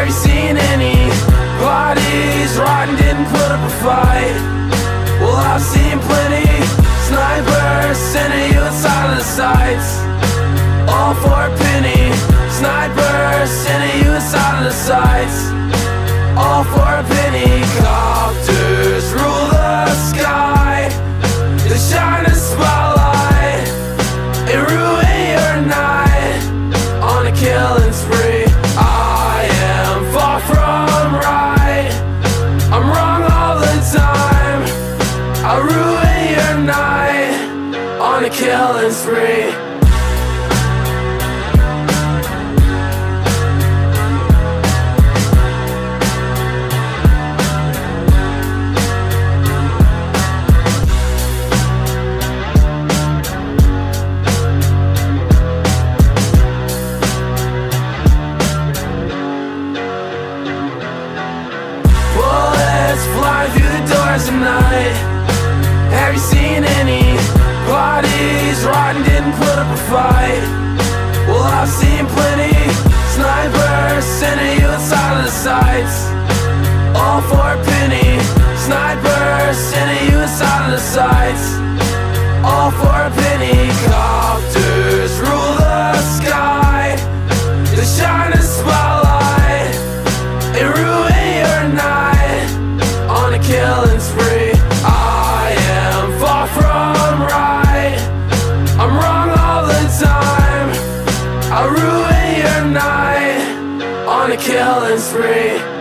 Have you seen any bodies rotten? Didn't put up a fight. Well, I've seen plenty snipers sending you inside of the sights. All for a penny. Snipers sending you inside of the sights. All for a penny. God. Killing spree. Bullets flying through the doors. Fight. Well, I've seen plenty snipers sending you inside of the sights. All for a penny. Snipers sending you inside of the sights. I night on a killing spree.